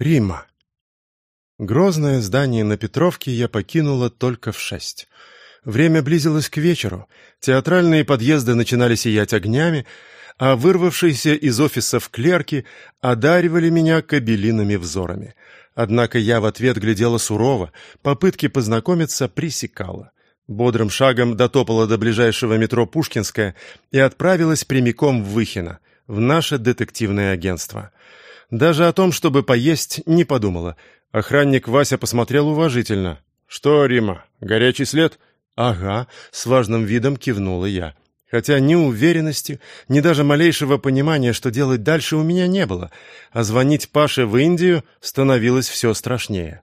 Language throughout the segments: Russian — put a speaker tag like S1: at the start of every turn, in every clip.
S1: Рима. Грозное здание на Петровке я покинула только в шесть. Время близилось к вечеру, театральные подъезды начинали сиять огнями, а вырвавшиеся из офисов клерки одаривали меня кабелиными взорами. Однако я в ответ глядела сурово, попытки познакомиться пресекала. Бодрым шагом дотопала до ближайшего метро Пушкинская и отправилась прямиком в Выхино, в наше детективное агентство — даже о том, чтобы поесть, не подумала. Охранник Вася посмотрел уважительно. «Что, Рима, горячий след?» «Ага», — с важным видом кивнула я. Хотя ни уверенности, ни даже малейшего понимания, что делать дальше, у меня не было, а звонить Паше в Индию становилось все страшнее.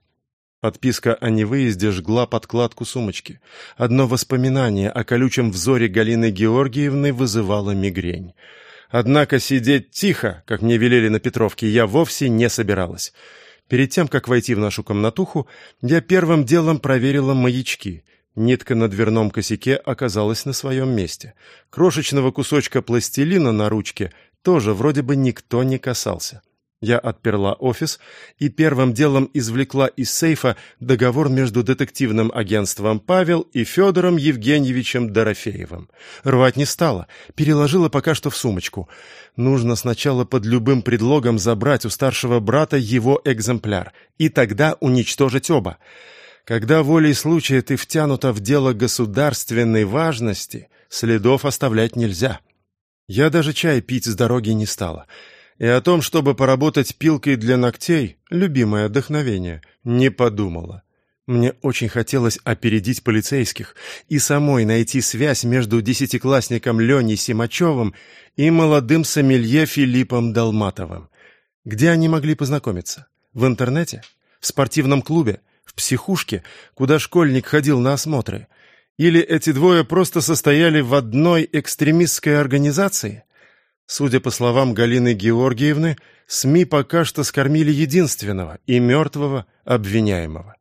S1: Подписка о невыезде жгла подкладку сумочки. Одно воспоминание о колючем взоре Галины Георгиевны вызывало мигрень. Однако сидеть тихо, как мне велели на Петровке, я вовсе не собиралась. Перед тем, как войти в нашу комнатуху, я первым делом проверила маячки. Нитка на дверном косяке оказалась на своем месте. Крошечного кусочка пластилина на ручке тоже вроде бы никто не касался. Я отперла офис и первым делом извлекла из сейфа договор между детективным агентством «Павел» и Федором Евгеньевичем Дорофеевым. Рвать не стала, переложила пока что в сумочку. Нужно сначала под любым предлогом забрать у старшего брата его экземпляр, и тогда уничтожить оба. Когда волей случая ты втянута в дело государственной важности, следов оставлять нельзя. Я даже чай пить с дороги не стала — и о том, чтобы поработать пилкой для ногтей, любимое вдохновение, не подумала. Мне очень хотелось опередить полицейских и самой найти связь между десятиклассником Леней Симачевым и молодым сомелье Филиппом Долматовым. Где они могли познакомиться? В интернете? В спортивном клубе? В психушке, куда школьник ходил на осмотры? Или эти двое просто состояли в одной экстремистской организации? Судя по словам Галины Георгиевны, СМИ пока что скормили единственного и мертвого обвиняемого.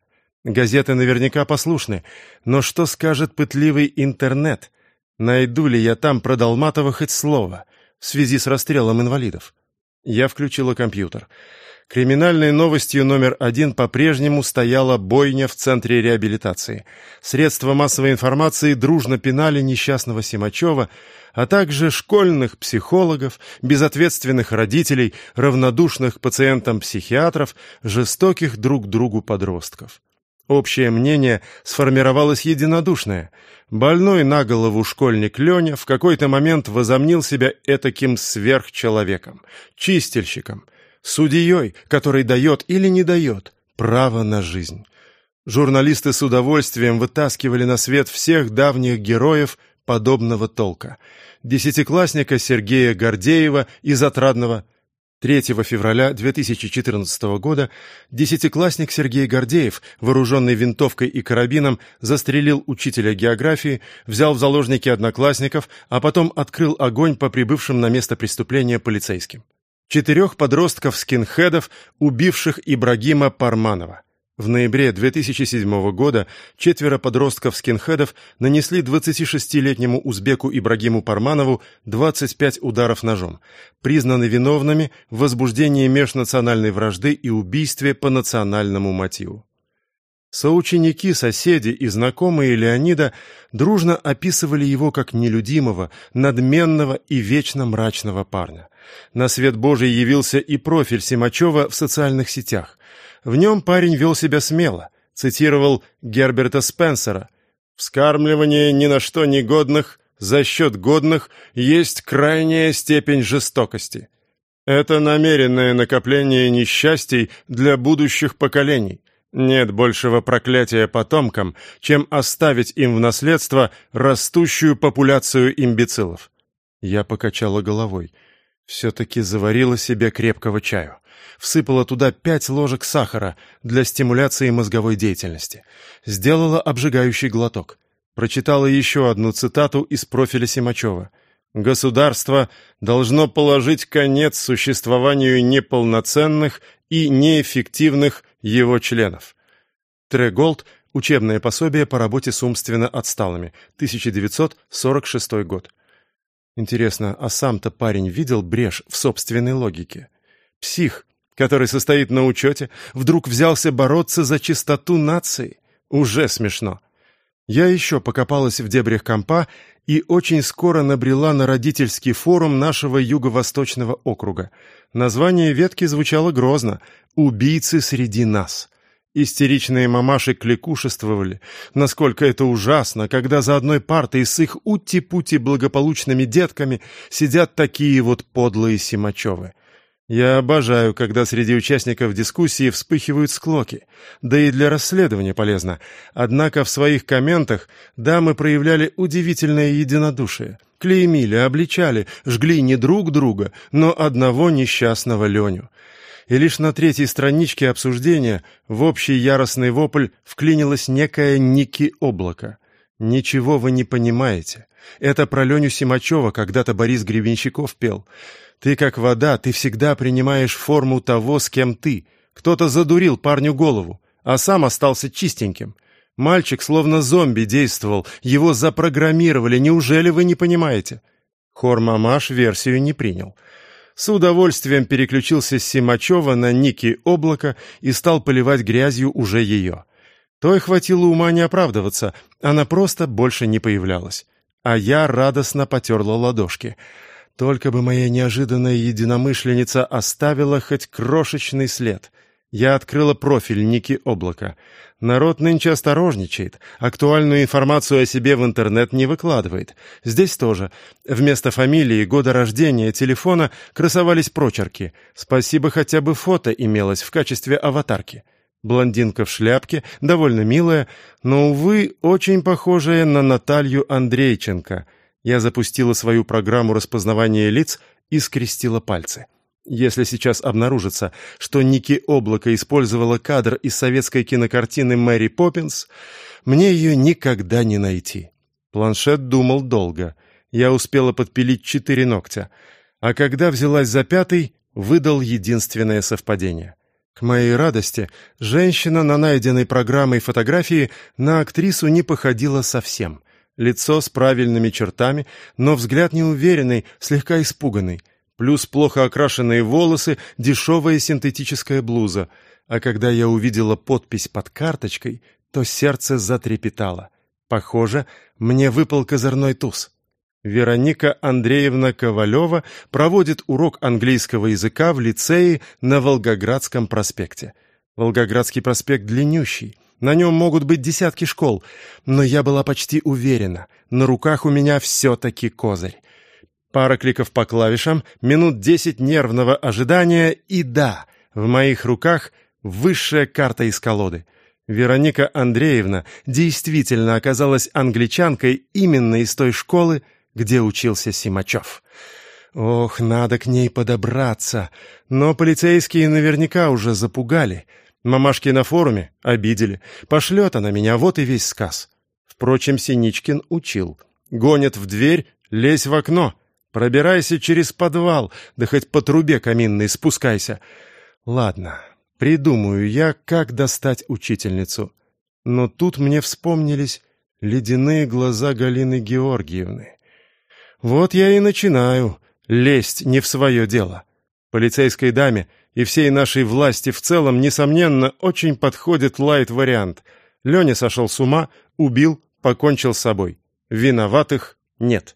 S1: Газеты наверняка послушны, но что скажет пытливый интернет? Найду ли я там про Долматова хоть слово в связи с расстрелом инвалидов? Я включила компьютер. Криминальной новостью номер один по-прежнему стояла бойня в Центре реабилитации. Средства массовой информации дружно пинали несчастного Симачева, а также школьных психологов, безответственных родителей, равнодушных пациентам психиатров, жестоких друг другу подростков. Общее мнение сформировалось единодушное. Больной на голову школьник Леня в какой-то момент возомнил себя этаким сверхчеловеком, чистильщиком – судьей, который дает или не дает право на жизнь. Журналисты с удовольствием вытаскивали на свет всех давних героев подобного толка. Десятиклассника Сергея Гордеева из Отрадного 3 февраля 2014 года десятиклассник Сергей Гордеев, вооруженный винтовкой и карабином, застрелил учителя географии, взял в заложники одноклассников, а потом открыл огонь по прибывшим на место преступления полицейским четырех подростков-скинхедов, убивших Ибрагима Парманова. В ноябре 2007 года четверо подростков-скинхедов нанесли 26-летнему узбеку Ибрагиму Парманову 25 ударов ножом, признаны виновными в возбуждении межнациональной вражды и убийстве по национальному мотиву. Соученики, соседи и знакомые Леонида дружно описывали его как нелюдимого, надменного и вечно мрачного парня. На свет Божий явился и профиль Симачева в социальных сетях. В нем парень вел себя смело, цитировал Герберта Спенсера «Вскармливание ни на что негодных за счет годных есть крайняя степень жестокости. Это намеренное накопление несчастий для будущих поколений». Нет большего проклятия потомкам, чем оставить им в наследство растущую популяцию имбецилов. Я покачала головой. Все-таки заварила себе крепкого чаю. Всыпала туда пять ложек сахара для стимуляции мозговой деятельности. Сделала обжигающий глоток. Прочитала еще одну цитату из профиля Симачева. «Государство должно положить конец существованию неполноценных и неэффективных его членов. Треголд – учебное пособие по работе с умственно отсталыми, 1946 год. Интересно, а сам-то парень видел брешь в собственной логике? Псих, который состоит на учете, вдруг взялся бороться за чистоту нации. Уже смешно. Я еще покопалась в дебрях компа и очень скоро набрела на родительский форум нашего юго-восточного округа. Название ветки звучало грозно «Убийцы среди нас». Истеричные мамаши кликушествовали, насколько это ужасно, когда за одной партой с их ути-пути благополучными детками сидят такие вот подлые Симачевы. Я обожаю, когда среди участников дискуссии вспыхивают склоки. Да и для расследования полезно. Однако в своих комментах дамы проявляли удивительное единодушие. Клеймили, обличали, жгли не друг друга, но одного несчастного Леню. И лишь на третьей страничке обсуждения в общий яростный вопль вклинилось некое Ники Облако. «Ничего вы не понимаете. Это про Леню Симачева когда-то Борис Гребенщиков пел». Ты как вода, ты всегда принимаешь форму того, с кем ты. Кто-то задурил парню голову, а сам остался чистеньким. Мальчик словно зомби действовал, его запрограммировали, неужели вы не понимаете? Хор Мамаш версию не принял. С удовольствием переключился с Симачева на Ники Облако и стал поливать грязью уже ее. Той хватило ума не оправдываться, она просто больше не появлялась. А я радостно потерла ладошки — только бы моя неожиданная единомышленница оставила хоть крошечный след. Я открыла профиль Ники Облака. Народ нынче осторожничает, актуальную информацию о себе в интернет не выкладывает. Здесь тоже. Вместо фамилии, года рождения, телефона красовались прочерки. Спасибо, хотя бы фото имелось в качестве аватарки. Блондинка в шляпке, довольно милая, но, увы, очень похожая на Наталью Андрейченко — я запустила свою программу распознавания лиц и скрестила пальцы. Если сейчас обнаружится, что Ники Облако использовала кадр из советской кинокартины «Мэри Поппинс», мне ее никогда не найти. Планшет думал долго. Я успела подпилить четыре ногтя. А когда взялась за пятый, выдал единственное совпадение. К моей радости, женщина на найденной программой фотографии на актрису не походила совсем. Лицо с правильными чертами, но взгляд неуверенный, слегка испуганный. Плюс плохо окрашенные волосы, дешевая синтетическая блуза. А когда я увидела подпись под карточкой, то сердце затрепетало. Похоже, мне выпал козырной туз. Вероника Андреевна Ковалева проводит урок английского языка в лицее на Волгоградском проспекте. Волгоградский проспект длиннющий — на нем могут быть десятки школ, но я была почти уверена, на руках у меня все-таки козырь. Пара кликов по клавишам, минут десять нервного ожидания, и да, в моих руках высшая карта из колоды. Вероника Андреевна действительно оказалась англичанкой именно из той школы, где учился Симачев. Ох, надо к ней подобраться, но полицейские наверняка уже запугали — Мамашки на форуме обидели. Пошлет она меня, вот и весь сказ. Впрочем, Синичкин учил. Гонят в дверь, лезь в окно. Пробирайся через подвал, да хоть по трубе каминной спускайся. Ладно, придумаю я, как достать учительницу. Но тут мне вспомнились ледяные глаза Галины Георгиевны. Вот я и начинаю лезть не в свое дело. Полицейской даме и всей нашей власти в целом, несомненно, очень подходит лайт-вариант. Леня сошел с ума, убил, покончил с собой. Виноватых нет.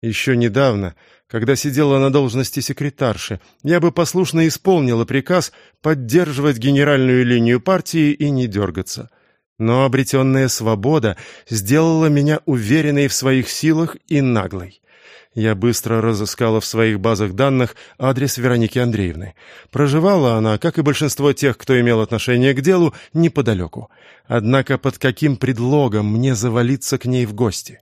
S1: Еще недавно, когда сидела на должности секретарши, я бы послушно исполнила приказ поддерживать генеральную линию партии и не дергаться. Но обретенная свобода сделала меня уверенной в своих силах и наглой. Я быстро разыскала в своих базах данных адрес Вероники Андреевны. Проживала она, как и большинство тех, кто имел отношение к делу, неподалеку. Однако под каким предлогом мне завалиться к ней в гости?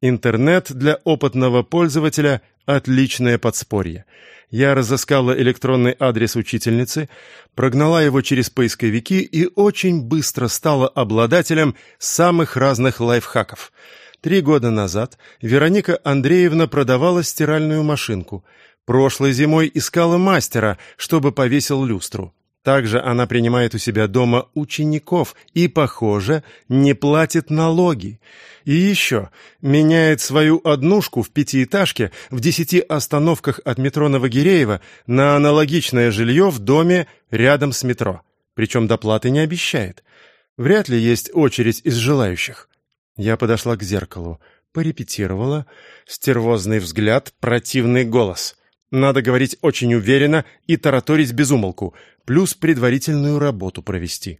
S1: Интернет для опытного пользователя — отличное подспорье. Я разыскала электронный адрес учительницы, прогнала его через поисковики и очень быстро стала обладателем самых разных лайфхаков — Три года назад Вероника Андреевна продавала стиральную машинку. Прошлой зимой искала мастера, чтобы повесил люстру. Также она принимает у себя дома учеников и, похоже, не платит налоги. И еще меняет свою однушку в пятиэтажке в десяти остановках от метро Новогиреева на аналогичное жилье в доме рядом с метро. Причем доплаты не обещает. Вряд ли есть очередь из желающих. Я подошла к зеркалу, порепетировала. Стервозный взгляд, противный голос. Надо говорить очень уверенно и тараторить без умолку, плюс предварительную работу провести.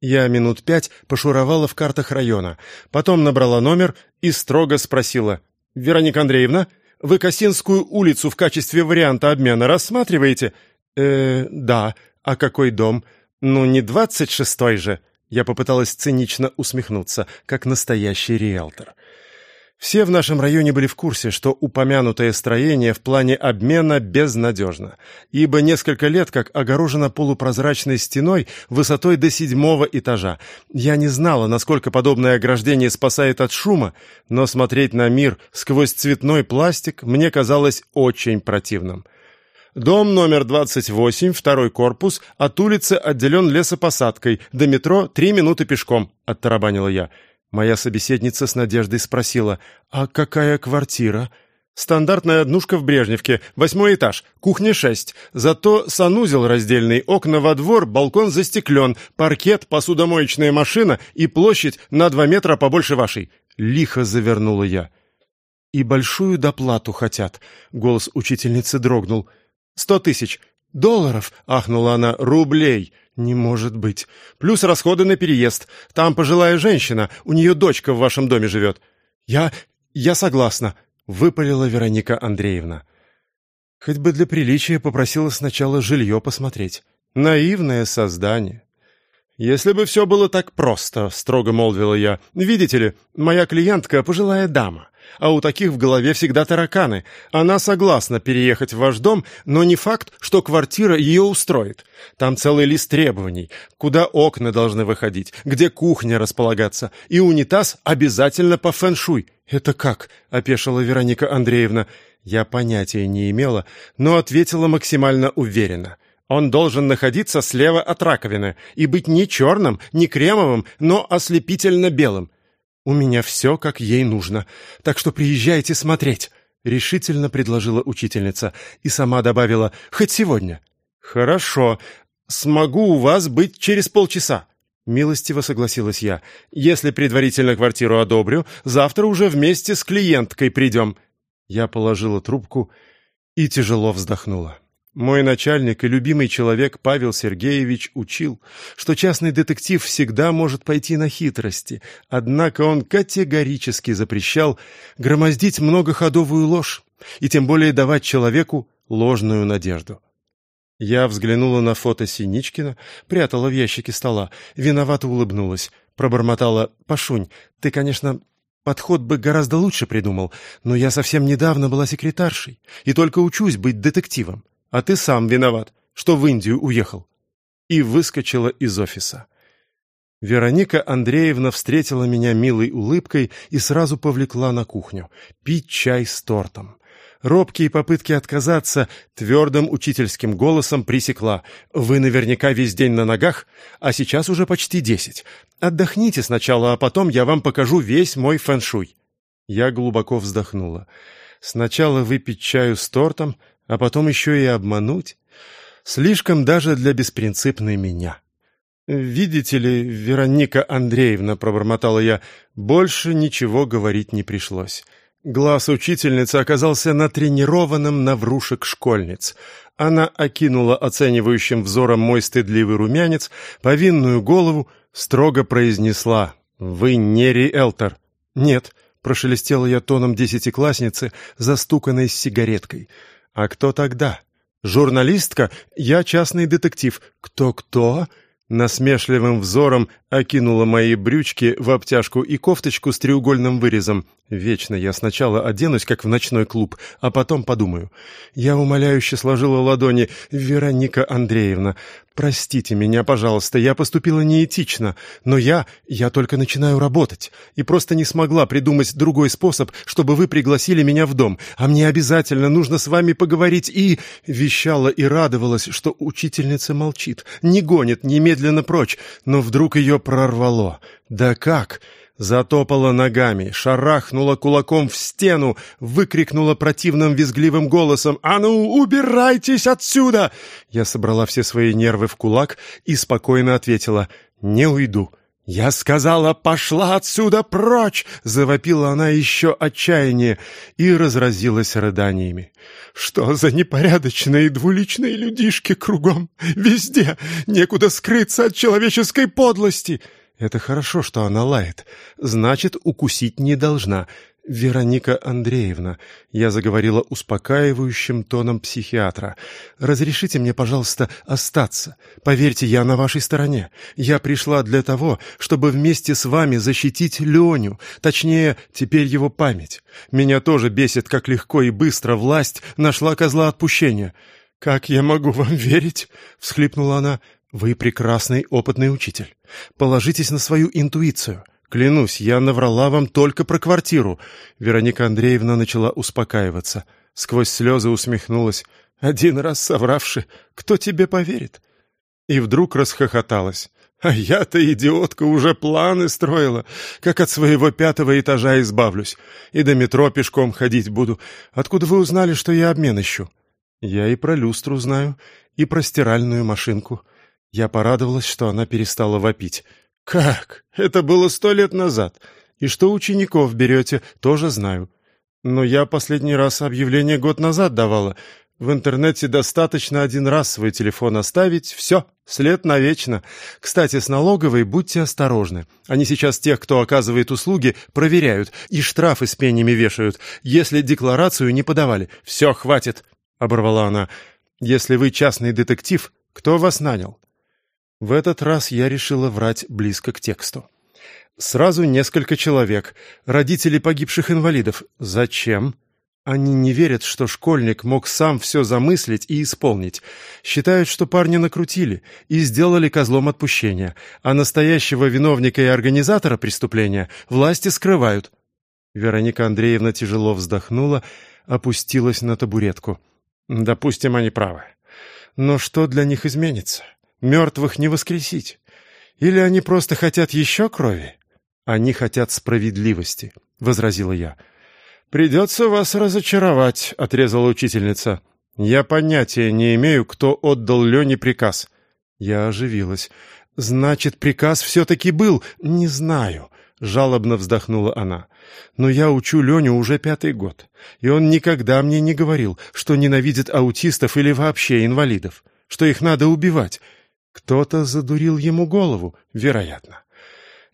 S1: Я минут пять пошуровала в картах района, потом набрала номер и строго спросила. «Вероника Андреевна, вы Косинскую улицу в качестве варианта обмена рассматриваете?» «Э, да. А какой дом? Ну, не двадцать шестой же». Я попыталась цинично усмехнуться, как настоящий риэлтор. Все в нашем районе были в курсе, что упомянутое строение в плане обмена безнадежно, ибо несколько лет как огорожено полупрозрачной стеной высотой до седьмого этажа. Я не знала, насколько подобное ограждение спасает от шума, но смотреть на мир сквозь цветной пластик мне казалось очень противным. Дом номер 28, второй корпус, от улицы отделен лесопосадкой, до метро три минуты пешком, оттарабанила я. Моя собеседница с надеждой спросила, «А какая квартира?» «Стандартная однушка в Брежневке, восьмой этаж, кухня шесть. Зато санузел раздельный, окна во двор, балкон застеклен, паркет, посудомоечная машина и площадь на два метра побольше вашей». Лихо завернула я. «И большую доплату хотят», — голос учительницы дрогнул. «Сто тысяч. Долларов?» — ахнула она. «Рублей!» «Не может быть. Плюс расходы на переезд. Там пожилая женщина, у нее дочка в вашем доме живет». «Я... я согласна», — выпалила Вероника Андреевна. Хоть бы для приличия попросила сначала жилье посмотреть. Наивное создание. «Если бы все было так просто», — строго молвила я. «Видите ли, моя клиентка — пожилая дама а у таких в голове всегда тараканы. Она согласна переехать в ваш дом, но не факт, что квартира ее устроит. Там целый лист требований, куда окна должны выходить, где кухня располагаться, и унитаз обязательно по фэншуй. «Это как?» — опешила Вероника Андреевна. Я понятия не имела, но ответила максимально уверенно. Он должен находиться слева от раковины и быть не черным, не кремовым, но ослепительно белым. «У меня все, как ей нужно, так что приезжайте смотреть», — решительно предложила учительница и сама добавила «хоть сегодня». «Хорошо, смогу у вас быть через полчаса». Милостиво согласилась я. «Если предварительно квартиру одобрю, завтра уже вместе с клиенткой придем». Я положила трубку и тяжело вздохнула. Мой начальник и любимый человек Павел Сергеевич учил, что частный детектив всегда может пойти на хитрости, однако он категорически запрещал громоздить многоходовую ложь и тем более давать человеку ложную надежду. Я взглянула на фото Синичкина, прятала в ящике стола, виновато улыбнулась, пробормотала «Пашунь, ты, конечно, подход бы гораздо лучше придумал, но я совсем недавно была секретаршей и только учусь быть детективом а ты сам виноват, что в Индию уехал». И выскочила из офиса. Вероника Андреевна встретила меня милой улыбкой и сразу повлекла на кухню. Пить чай с тортом. Робкие попытки отказаться твердым учительским голосом пресекла. «Вы наверняка весь день на ногах, а сейчас уже почти десять. Отдохните сначала, а потом я вам покажу весь мой фэншуй». Я глубоко вздохнула. Сначала выпить чаю с тортом, а потом еще и обмануть? Слишком даже для беспринципной меня. «Видите ли, Вероника Андреевна», — пробормотала я, — «больше ничего говорить не пришлось». Глаз учительницы оказался натренированным на врушек школьниц. Она окинула оценивающим взором мой стыдливый румянец, повинную голову, строго произнесла «Вы не риэлтор». «Нет», — прошелестела я тоном десятиклассницы, застуканной с сигареткой. «А кто тогда?» «Журналистка? Я частный детектив. Кто-кто?» Насмешливым взором окинула мои брючки в обтяжку и кофточку с треугольным вырезом. Вечно я сначала оденусь, как в ночной клуб, а потом подумаю. Я умоляюще сложила ладони. «Вероника Андреевна, простите меня, пожалуйста, я поступила неэтично, но я... я только начинаю работать и просто не смогла придумать другой способ, чтобы вы пригласили меня в дом, а мне обязательно нужно с вами поговорить и...» Вещала и радовалась, что учительница молчит, не гонит немедленно прочь, но вдруг ее прорвало. «Да как?» Затопала ногами, шарахнула кулаком в стену, выкрикнула противным визгливым голосом «А ну, убирайтесь отсюда!» Я собрала все свои нервы в кулак и спокойно ответила «Не уйду». «Я сказала, пошла отсюда прочь!» — завопила она еще отчаяние и разразилась рыданиями. «Что за непорядочные двуличные людишки кругом? Везде! Некуда скрыться от человеческой подлости!» Это хорошо, что она лает. Значит, укусить не должна. Вероника Андреевна, я заговорила успокаивающим тоном психиатра. Разрешите мне, пожалуйста, остаться. Поверьте, я на вашей стороне. Я пришла для того, чтобы вместе с вами защитить Леню, точнее, теперь его память. Меня тоже бесит, как легко и быстро власть нашла козла отпущения. Как я могу вам верить? всхлипнула она. Вы прекрасный опытный учитель. Положитесь на свою интуицию. Клянусь, я наврала вам только про квартиру. Вероника Андреевна начала успокаиваться. Сквозь слезы усмехнулась. Один раз совравши, кто тебе поверит? И вдруг расхохоталась. А я-то, идиотка, уже планы строила, как от своего пятого этажа избавлюсь. И до метро пешком ходить буду. Откуда вы узнали, что я обмен ищу? Я и про люстру знаю, и про стиральную машинку. Я порадовалась, что она перестала вопить. «Как? Это было сто лет назад. И что учеников берете, тоже знаю. Но я последний раз объявление год назад давала. В интернете достаточно один раз свой телефон оставить. Все, след навечно. Кстати, с налоговой будьте осторожны. Они сейчас тех, кто оказывает услуги, проверяют и штрафы с пенями вешают, если декларацию не подавали. Все, хватит!» — оборвала она. «Если вы частный детектив, кто вас нанял? В этот раз я решила врать близко к тексту. Сразу несколько человек, родители погибших инвалидов. Зачем? Они не верят, что школьник мог сам все замыслить и исполнить. Считают, что парня накрутили и сделали козлом отпущения, а настоящего виновника и организатора преступления власти скрывают. Вероника Андреевна тяжело вздохнула, опустилась на табуретку. Допустим, они правы. Но что для них изменится? Мертвых не воскресить. Или они просто хотят еще крови? Они хотят справедливости, — возразила я. «Придется вас разочаровать», — отрезала учительница. «Я понятия не имею, кто отдал Лене приказ». Я оживилась. «Значит, приказ все-таки был? Не знаю», — жалобно вздохнула она. «Но я учу Леню уже пятый год, и он никогда мне не говорил, что ненавидит аутистов или вообще инвалидов, что их надо убивать. Кто-то задурил ему голову, вероятно.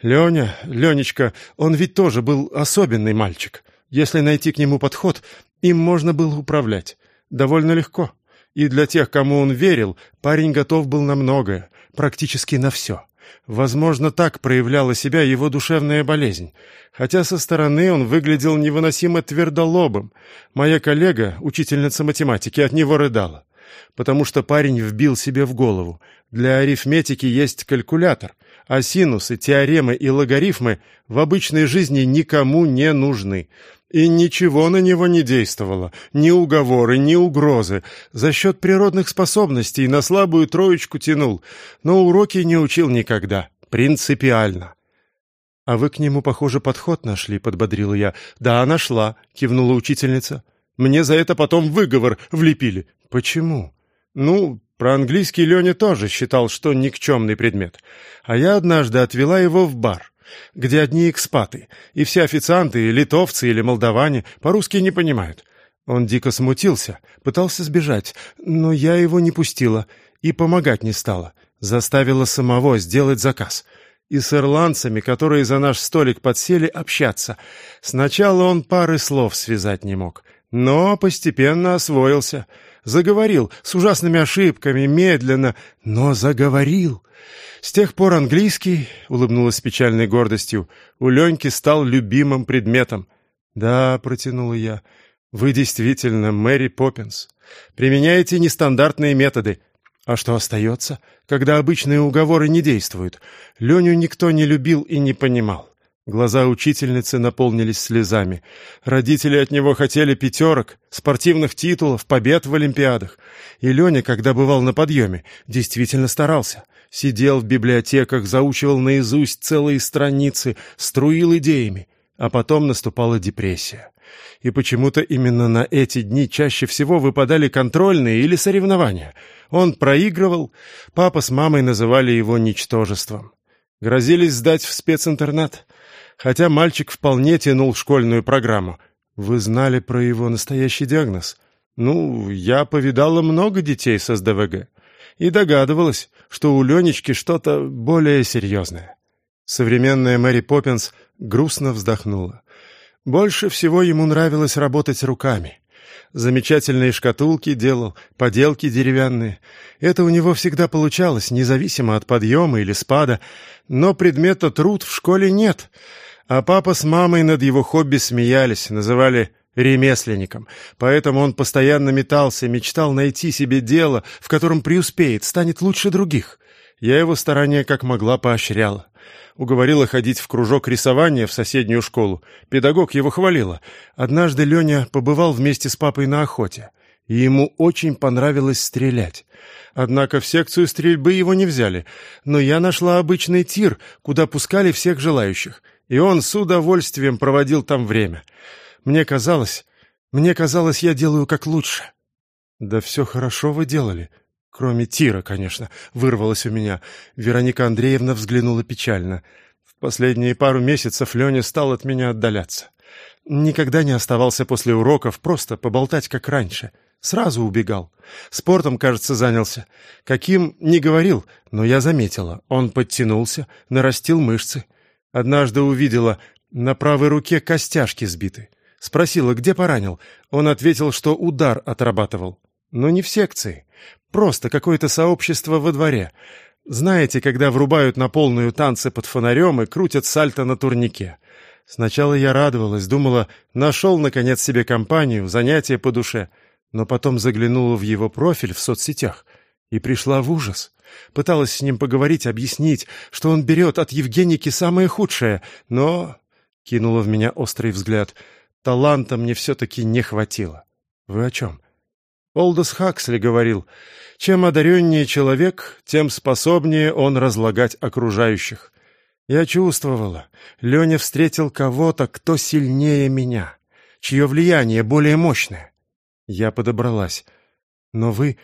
S1: Леня, Ленечка, он ведь тоже был особенный мальчик. Если найти к нему подход, им можно было управлять. Довольно легко. И для тех, кому он верил, парень готов был на многое, практически на все. Возможно, так проявляла себя его душевная болезнь. Хотя со стороны он выглядел невыносимо твердолобым. Моя коллега, учительница математики, от него рыдала потому что парень вбил себе в голову. Для арифметики есть калькулятор, а синусы, теоремы и логарифмы в обычной жизни никому не нужны. И ничего на него не действовало, ни уговоры, ни угрозы. За счет природных способностей на слабую троечку тянул, но уроки не учил никогда, принципиально. «А вы к нему, похоже, подход нашли», — подбодрила я. «Да, нашла», — кивнула учительница. «Мне за это потом выговор влепили». «Почему?» Ну, про английский Леня тоже считал, что никчемный предмет. А я однажды отвела его в бар, где одни экспаты, и все официанты, литовцы или молдаване, по-русски не понимают. Он дико смутился, пытался сбежать, но я его не пустила и помогать не стала. Заставила самого сделать заказ. И с ирландцами, которые за наш столик подсели, общаться. Сначала он пары слов связать не мог, но постепенно освоился — Заговорил, с ужасными ошибками, медленно, но заговорил. С тех пор английский, улыбнулась с печальной гордостью, у Леньки стал любимым предметом. «Да», — протянула я, — «вы действительно Мэри Поппинс. Применяете нестандартные методы. А что остается, когда обычные уговоры не действуют? Леню никто не любил и не понимал. Глаза учительницы наполнились слезами. Родители от него хотели пятерок, спортивных титулов, побед в Олимпиадах. И Леня, когда бывал на подъеме, действительно старался. Сидел в библиотеках, заучивал наизусть целые страницы, струил идеями. А потом наступала депрессия. И почему-то именно на эти дни чаще всего выпадали контрольные или соревнования. Он проигрывал, папа с мамой называли его ничтожеством. Грозились сдать в специнтернат хотя мальчик вполне тянул школьную программу. Вы знали про его настоящий диагноз? Ну, я повидала много детей с СДВГ и догадывалась, что у Ленечки что-то более серьезное. Современная Мэри Поппинс грустно вздохнула. Больше всего ему нравилось работать руками. Замечательные шкатулки делал, поделки деревянные. Это у него всегда получалось, независимо от подъема или спада. Но предмета труд в школе нет — а папа с мамой над его хобби смеялись, называли ремесленником. Поэтому он постоянно метался, мечтал найти себе дело, в котором преуспеет, станет лучше других. Я его старания как могла поощряла. Уговорила ходить в кружок рисования в соседнюю школу. Педагог его хвалила. Однажды Леня побывал вместе с папой на охоте. И ему очень понравилось стрелять. Однако в секцию стрельбы его не взяли. Но я нашла обычный тир, куда пускали всех желающих — и он с удовольствием проводил там время. Мне казалось, мне казалось, я делаю как лучше. Да все хорошо вы делали, кроме тира, конечно, вырвалось у меня. Вероника Андреевна взглянула печально. В последние пару месяцев Леня стал от меня отдаляться. Никогда не оставался после уроков, просто поболтать, как раньше. Сразу убегал. Спортом, кажется, занялся. Каким, не говорил, но я заметила. Он подтянулся, нарастил мышцы. Однажды увидела, на правой руке костяшки сбиты. Спросила, где поранил. Он ответил, что удар отрабатывал. Но не в секции. Просто какое-то сообщество во дворе. Знаете, когда врубают на полную танцы под фонарем и крутят сальто на турнике. Сначала я радовалась, думала, нашел, наконец, себе компанию, занятие по душе. Но потом заглянула в его профиль в соцсетях и пришла в ужас. Пыталась с ним поговорить, объяснить, что он берет от Евгеники самое худшее, но... Кинула в меня острый взгляд. Таланта мне все-таки не хватило. Вы о чем? Олдос Хаксли говорил, чем одареннее человек, тем способнее он разлагать окружающих. Я чувствовала, Леня встретил кого-то, кто сильнее меня, чье влияние более мощное. Я подобралась. Но вы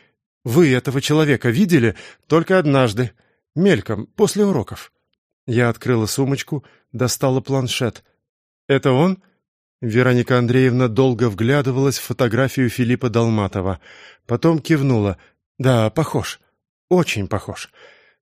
S1: вы этого человека видели только однажды, мельком, после уроков. Я открыла сумочку, достала планшет. Это он? Вероника Андреевна долго вглядывалась в фотографию Филиппа Долматова, потом кивнула. Да, похож. Очень похож.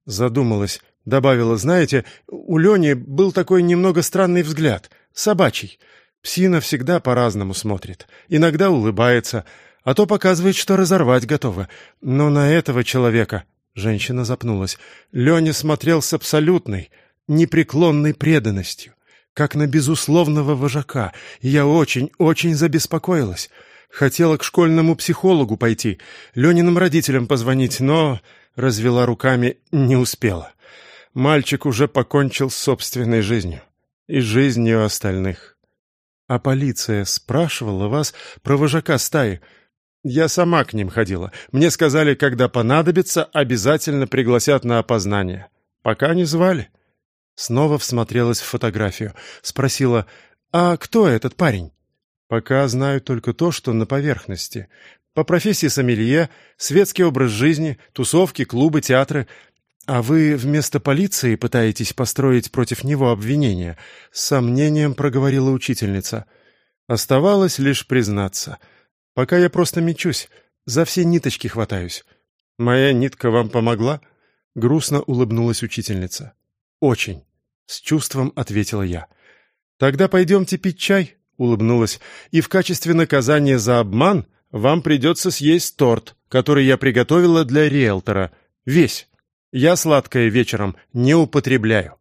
S1: Задумалась, добавила, знаете, у Лени был такой немного странный взгляд, собачий. Псина всегда по-разному смотрит, иногда улыбается, а то показывает, что разорвать готова. Но на этого человека...» Женщина запнулась. Леня смотрел с абсолютной, непреклонной преданностью, как на безусловного вожака, и я очень-очень забеспокоилась. Хотела к школьному психологу пойти, Лениным родителям позвонить, но... Развела руками, не успела. Мальчик уже покончил с собственной жизнью и жизнью остальных. А полиция спрашивала вас про вожака стаи. Я сама к ним ходила. Мне сказали, когда понадобится, обязательно пригласят на опознание. Пока не звали. Снова всмотрелась в фотографию. Спросила, а кто этот парень? Пока знаю только то, что на поверхности. По профессии сомелье, светский образ жизни, тусовки, клубы, театры. А вы вместо полиции пытаетесь построить против него обвинения? С сомнением проговорила учительница. Оставалось лишь признаться — Пока я просто мечусь, за все ниточки хватаюсь. Моя нитка вам помогла?» Грустно улыбнулась учительница. «Очень», — с чувством ответила я. «Тогда пойдемте пить чай», — улыбнулась, «и в качестве наказания за обман вам придется съесть торт, который я приготовила для риэлтора. Весь. Я сладкое вечером не употребляю».